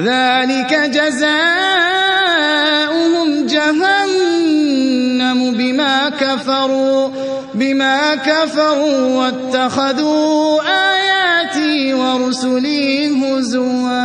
ذلك جزاؤهم جهنم بما كفروا بما كفروا واتخذوا آياتي ورسلي هزواً.